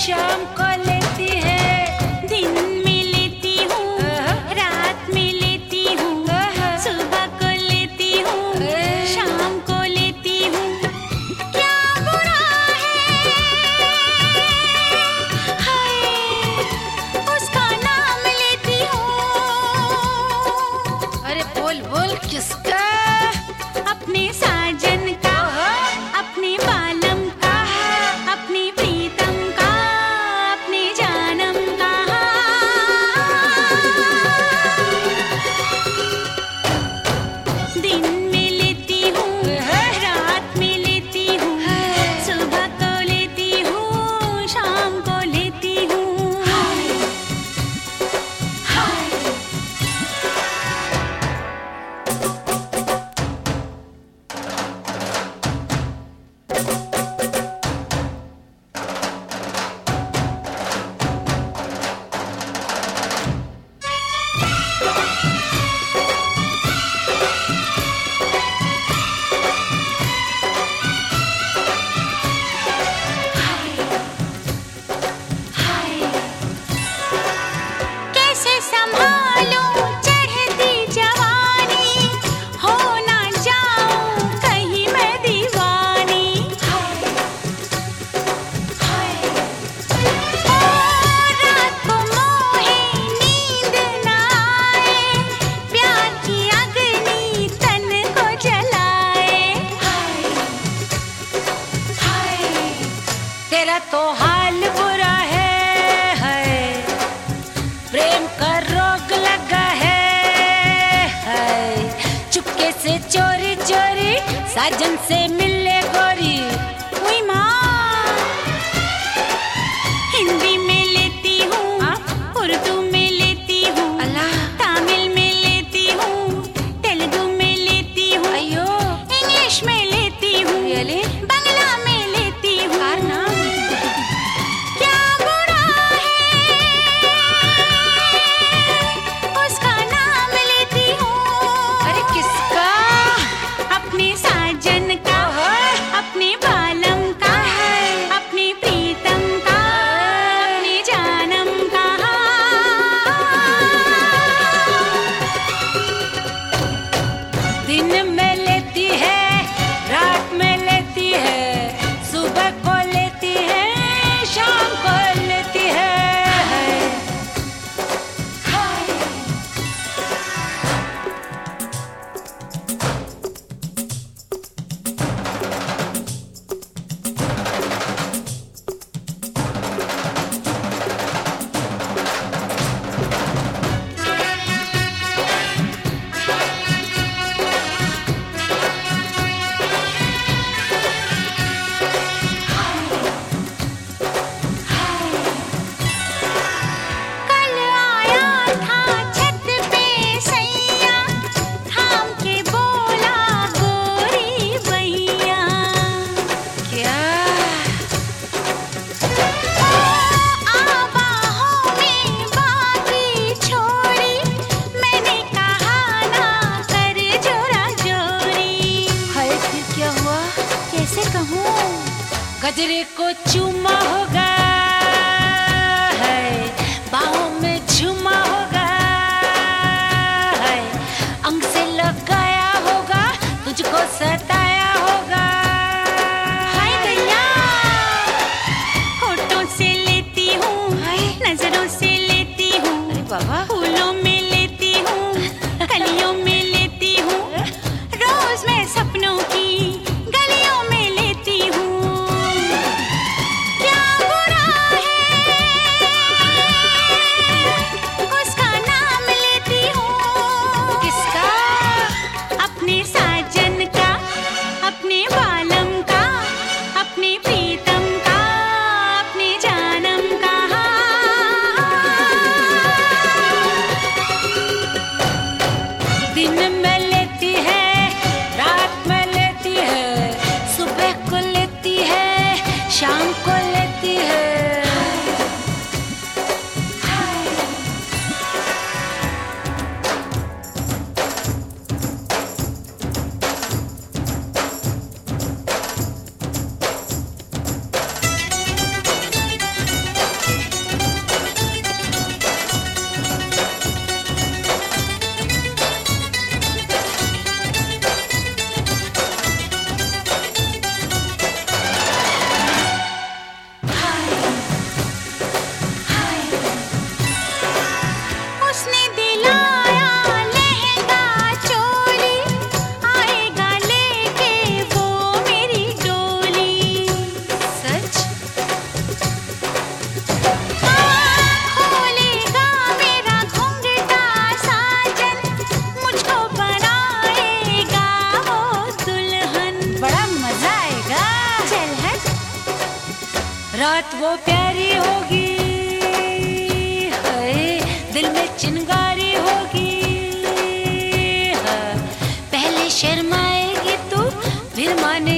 Sham साजन से मिल हजरे को चूमा हो The Dinleme रात वो प्यारी होगी। है दिल में चिंगारी होगी। पहले शर्माएगी तू फिर माने